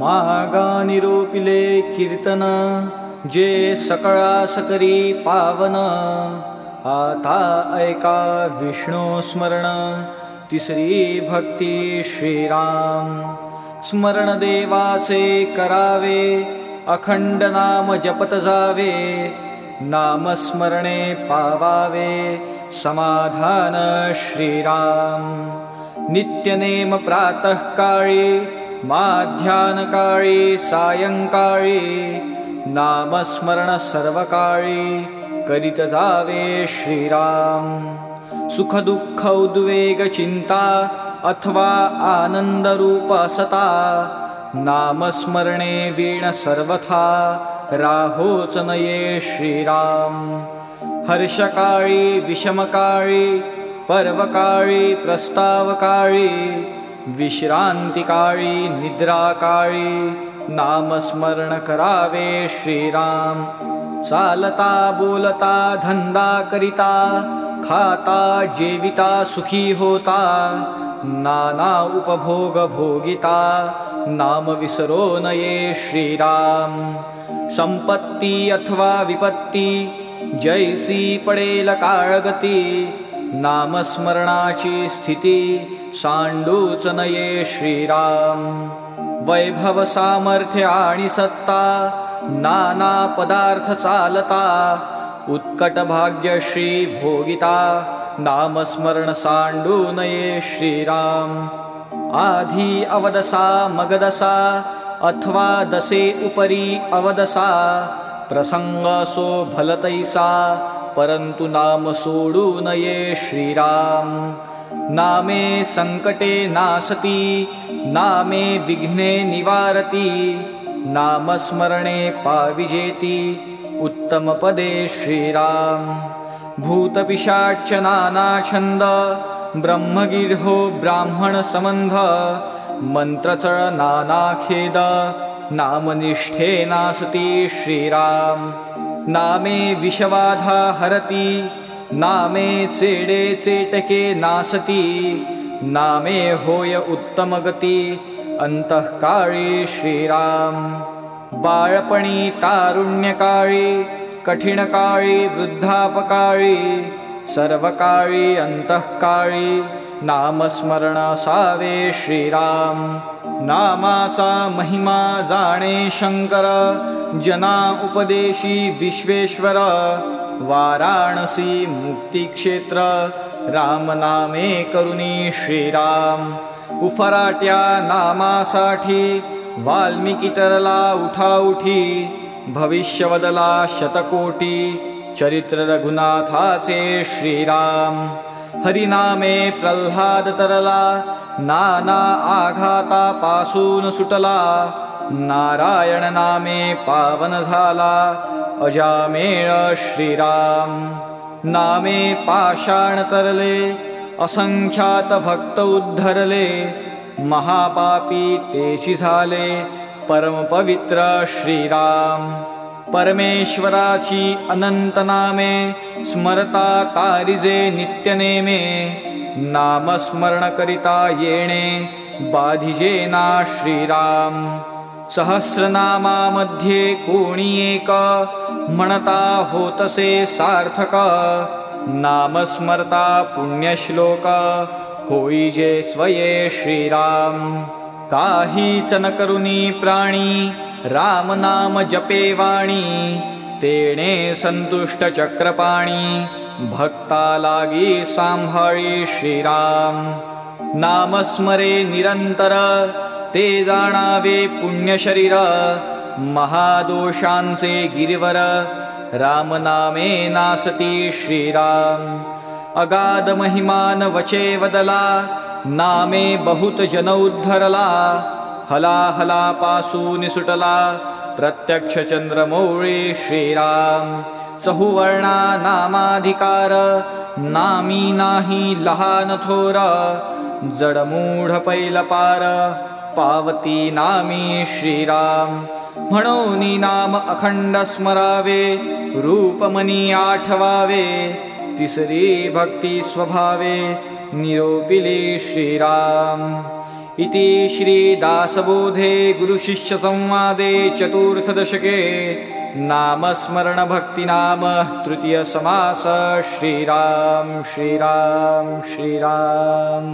मागा निरोपिले कीर्तन जे सकळा सकरी पावन। आता ऐका विष्णू स्मरण तिसरी भक्ती श्रीराम। स्मरण देवाचे करावे अखंड नाम जपत जावे। नामस्मरणे पावावे समाधान श्रीराम। नित्यनेम प्रातःकाळी माध्यानकाळी सायंकाळी नामस्मरण सर्वकाळी करीत जावे श्रीराम। सुखदुःख उद्वेग चिंता अथवा आनंदरूप असता नामस्मरणे वीण सर्वथा राहोच नये श्रीराम। हर्षकाळी विषमकाळी पर्वकाळी प्रस्तावकाळी विश्रान्तिकाळी निद्राकाळी नामस्मरण करावे श्रीराम। चालता बोलता धंदा करिता खाता जेविता सुखी होता नाना उपभोग भोगिता नाम विसरो नये श्रीराम। संपत्ती अथवा विपत्ती जैसी पडेल काळगती नामस्मरणाची स्थिती सांडूच नये श्रीराम. वैभव सामर्थ्य आणि सत्ता नाना पदार्थ चालता उत्कट भाग्य श्री भोगिता नामस्मरण सांडू नये श्रीराम. आधी अवदसा मगदसा अथवा दसे उपरी अवदसा प्रसंग सो भलतैसा परंतु नाम सोडू नये श्रीराम। नामे संकटे नासती नामे विघ्ने निवारती नामस्मरणे पाविजेती उत्तमपदे श्रीराम। भूतपिशाच नानाछन्द ब्रह्मगिर्हो ब्राह्मणसम्बन्ध मन्त्रचळ नानाखेद नामनिष्ठे नासति श्रीराम नामे विषबाधा हरति नामे चेडे चेटके नासति नामे होय उत्तमगति अन्तःकाळी श्रीराम। बाळपणी तारुण्यकाळी कठिणकाळी वृद्धापकाळी सर्वकाळी अंतःकाळी नामस्मरणासावे श्रीराम नामाचा महिमा जाणे शंकर जना उपदेशी विश्वेश्वर वाराणसी मुक्तिक्षेत्र रामनामे करुणी श्रीराम। उफराट्या नामासाठी वाल्मिकी तरला उठाउठी भविष्यवदला शतकोटी चरित्र रघुनाथाचे श्रीराम। हरिनामे प्रल्हाद तरला नाना आघातापासून सुटला. नारायण नामे पावन झाला अजामेळ श्रीराम. नामे पाषाण तरले. असंख्यात भक्त उद्धरले. महापापी तेशी झाले. परमपवित्र श्रीराम. परमेश्वराची अनंत नामे. स्मरता तारिजे नित्यनेमे नामस्मरण करिता येणे बाधिजे ना श्रीराम। सहस्रनामामध्ये कोणी एक म्हणता होतसे सार्थक। नामस्मरता पुण्यश्लोक होईजे स्वये श्रीराम। काहीच न करुणी प्राणी राम नाम जपे वाणी तेणे संतुष्ट चक्रपाणी भक्ता लागी सांभाळी श्रीराम. नामस्मरे निरंतर ते जाणावे पुण्यशरीर महादोषांचे गिरिवर रामनामे नासती श्रीराम. अगाध महिमान वचे वदला नामे बहुत जन उद्धरला हला हला पासून सुटला प्रत्यक्ष चंद्रमौळी श्रीराम चहुवर्णा नामाधिकार नामी नाही लहान थोर जडमूढ पैलपार पावती नामी श्रीराम। म्हणून नाम अखंड स्मरावे रूपमनी आठवावे तिसरी भक्ती स्वभावे निरोपिली श्रीराम। इति श्रीदासबोधे गुरुशिष्यसंवादे चतुर्थदशके नामस्मरणभक्तिनाम तृतीयसमास। श्रीराम श्रीराम श्रीराम